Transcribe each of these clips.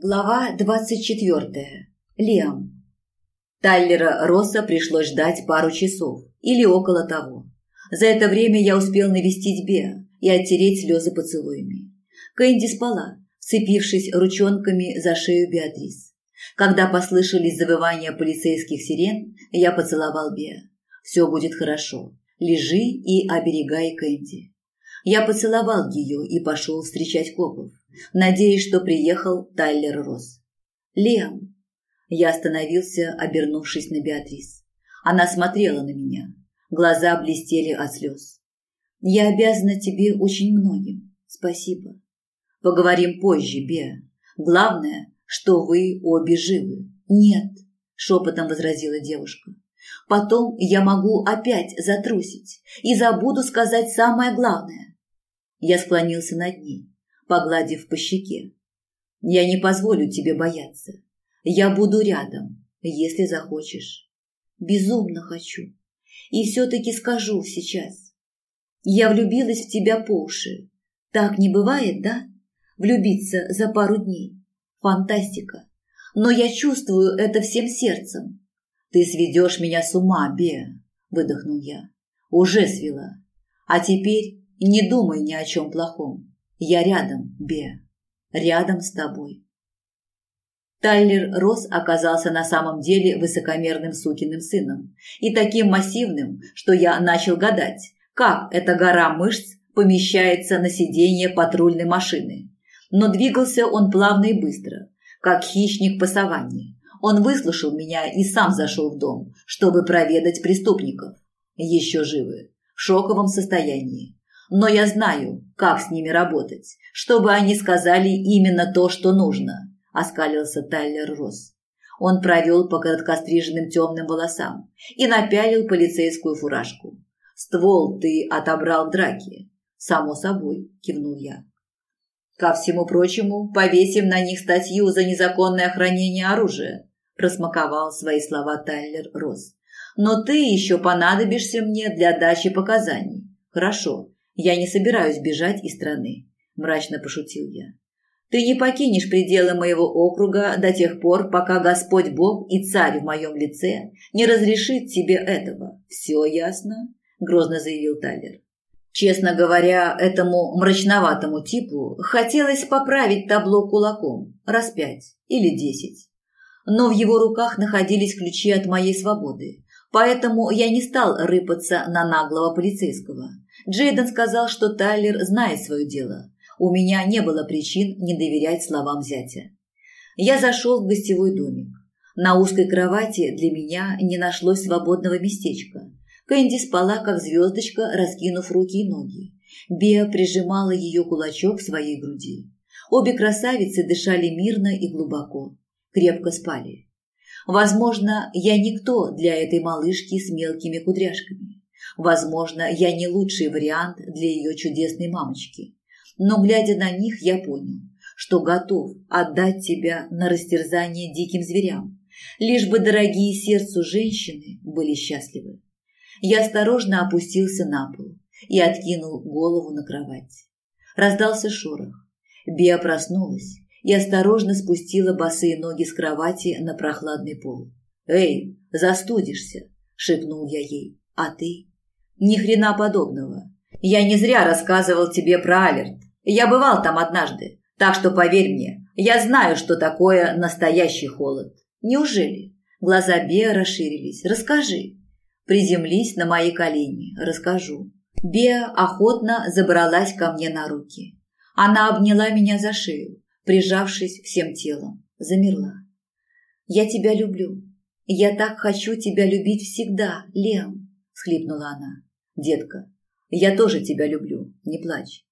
Глава двадцать четвертая. Лиам. Тайлера Росса пришлось ждать пару часов или около того. За это время я успел навестить Беа и оттереть слезы поцелуями. Кэнди спала, вцепившись ручонками за шею Беатрис. Когда послышались завывания полицейских сирен, я поцеловал Беа. «Все будет хорошо. Лежи и оберегай Кэнди». Я поцеловал ее и пошел встречать копов надеясь, что приехал Тайлер Росс. «Лиам!» Я остановился, обернувшись на Беатрис. Она смотрела на меня. Глаза блестели от слез. «Я обязана тебе очень многим. Спасибо. Поговорим позже, Беа. Главное, что вы обе живы». «Нет», – шепотом возразила девушка. «Потом я могу опять затрусить и забуду сказать самое главное». Я склонился над ней погладив по щеке. «Я не позволю тебе бояться. Я буду рядом, если захочешь. Безумно хочу. И все-таки скажу сейчас. Я влюбилась в тебя по уши. Так не бывает, да? Влюбиться за пару дней. Фантастика. Но я чувствую это всем сердцем. Ты сведешь меня с ума, Беа, выдохнул я. Уже свела. А теперь не думай ни о чем плохом. Я рядом, Бе, рядом с тобой. Тайлер Росс оказался на самом деле высокомерным сукиным сыном и таким массивным, что я начал гадать, как эта гора мышц помещается на сиденье патрульной машины. Но двигался он плавно и быстро, как хищник по саванне. Он выслушал меня и сам зашел в дом, чтобы проведать преступников. Еще живы, в шоковом состоянии но я знаю, как с ними работать, чтобы они сказали именно то, что нужно», – оскалился Тайлер Росс. Он провел по короткостриженным темным волосам и напялил полицейскую фуражку. «Ствол ты отобрал в драке». «Само собой», – кивнул я. «Ко всему прочему, повесим на них статью за незаконное хранение оружия», – просмаковал свои слова Тайлер Росс. «Но ты еще понадобишься мне для дачи показаний». «Хорошо, я не собираюсь бежать из страны, мрачно пошутил я. Ты не покинешь пределы моего округа до тех пор, пока Господь Бог и Царь в моем лице не разрешит тебе этого. Все ясно? Грозно заявил Тайлер. Честно говоря, этому мрачноватому типу хотелось поправить табло кулаком, раз пять или десять. Но в его руках находились ключи от моей свободы, поэтому я не стал рыпаться на наглого полицейского. Джейден сказал, что Тайлер знает свое дело. У меня не было причин не доверять словам зятя. Я зашел в гостевой домик. На узкой кровати для меня не нашлось свободного местечка. Кэнди спала, как звездочка, раскинув руки и ноги. Беа прижимала ее кулачок к своей груди. Обе красавицы дышали мирно и глубоко. Крепко спали. Возможно, я никто для этой малышки с мелкими кудряшками. Возможно, я не лучший вариант для ее чудесной мамочки. Но, глядя на них, я понял, что готов отдать тебя на растерзание диким зверям, лишь бы дорогие сердцу женщины были счастливы. Я осторожно опустился на пол и откинул голову на кровать. Раздался шорох. Биа проснулась и осторожно спустила босые ноги с кровати на прохладный пол. «Эй, застудишься!» – шепнул я ей. «А ты?» Ни хрена подобного. Я не зря рассказывал тебе про Алерт. Я бывал там однажды, так что поверь мне, я знаю, что такое настоящий холод. Неужели? Глаза Беа расширились. Расскажи. Приземлись на мои колени. Расскажу. Беа охотно забралась ко мне на руки. Она обняла меня за шею, прижавшись всем телом. Замерла. «Я тебя люблю. Я так хочу тебя любить всегда, Лем», – схлипнула она. Детка, я тоже тебя люблю, не плачь.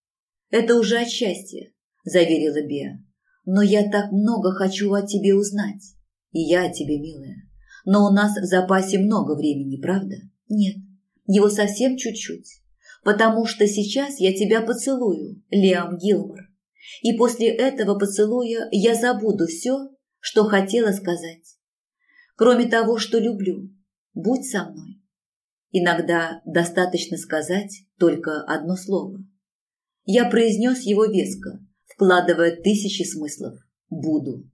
Это уже от счастья, заверила Беа. Но я так много хочу о тебе узнать. И я о тебе, милая. Но у нас в запасе много времени, правда? Нет, его совсем чуть-чуть. Потому что сейчас я тебя поцелую, Лиам Гилмор. И после этого поцелуя я забуду все, что хотела сказать. Кроме того, что люблю, будь со мной. Иногда достаточно сказать только одно слово. Я произнес его веско, вкладывая тысячи смыслов. Буду.